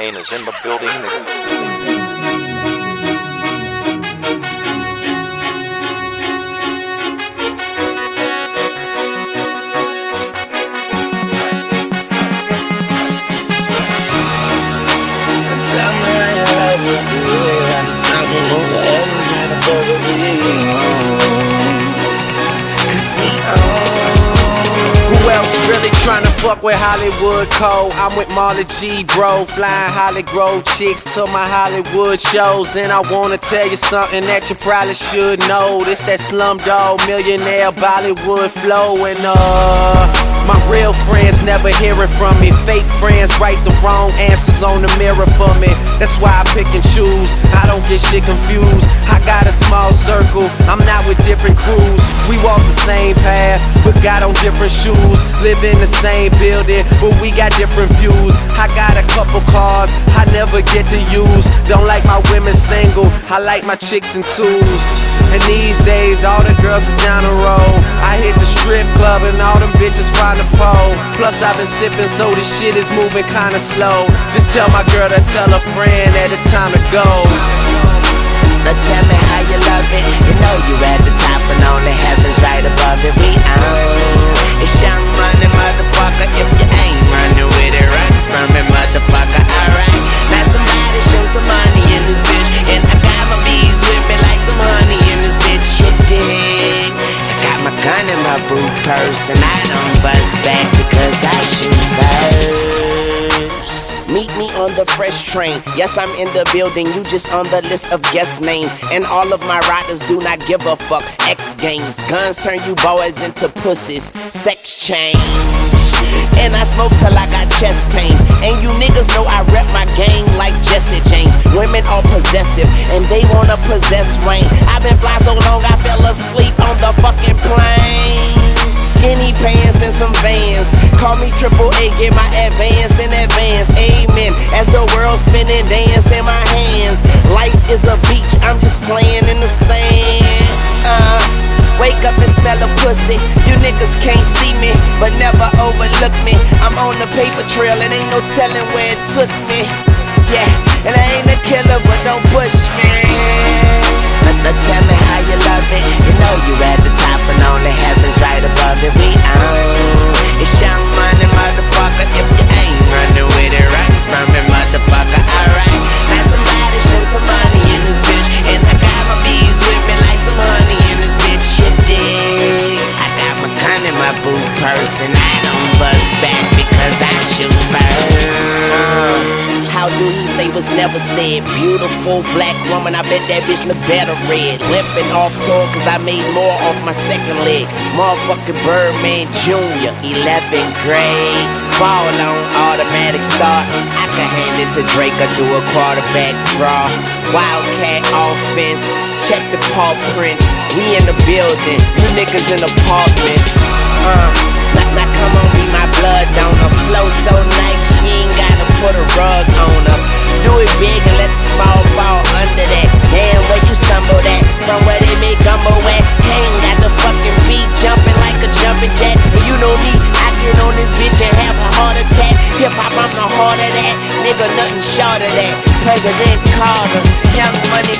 Kane is in the building. Tell me fuck with Hollywood Cole? I'm with Marley G, bro. Flying Hollywood chicks to my Hollywood shows. And I wanna tell you something that you probably should know. This that slumdog millionaire Bollywood flow. And uh, my real friends never hearing from me. Fake friends write the wrong answers on the mirror for me. That's why I pick and choose. I don't get shit confused. I got a small circle. I'm not with different crews. We walk same path, but got on different shoes. Live in the same building, but we got different views. I got a couple cars I never get to use. Don't like my women single. I like my chicks in twos. And these days, all the girls is down the road. I hit the strip club and all them bitches find the pole. Plus, I've been sipping, so this shit is moving kinda slow. Just tell my girl to tell a friend that it's time to go. Now tell me how you love it. You know you're at the top and on the heavens right above it. We on. It's young money, motherfucker. If you ain't running with it, run from it, motherfucker. Alright. Now somebody show some money in this bitch. And I got my bees with me like some honey in this bitch. You dig? I got my gun in my boot purse and I don't bust the fresh train. Yes, I'm in the building. You just on the list of guest names. And all of my riders do not give a fuck. X games. Guns turn you boys into pussies. Sex change. And I smoke till I got chest pains. And you niggas know I rep my gang like Jesse James. Women are possessive and they wanna possess Wayne. I've been fly so long I fell world spinning, dance in my hands. Life is a beach, I'm just playing in the sand. Uh, wake up and smell a pussy. You niggas can't see me, but never overlook me. I'm on the paper trail, it ain't no telling where it took me. Yeah, and I ain't a was never said? Beautiful black woman, I bet that bitch look better red. Limping off tour cause I made more off my second leg. Motherfucking Birdman Jr., 11th grade. Ball on automatic start. I can hand it to Drake or do a quarterback draw. Wildcat offense, check the paw prints. We in the building, you niggas in apartments. Uh, now, come on, be my blood donor. Flow so nice, you ain't gotta put a rug on her. Do it big and let the small fall under that. Damn, where you stumble at? From where they make gumbo at? Hang got the fucking beat jumping like a jumping jack. And you know me, I get on this bitch and have a heart attack. Hip hop, I'm the heart of that. Nigga, nothing short of that. President Carter, young money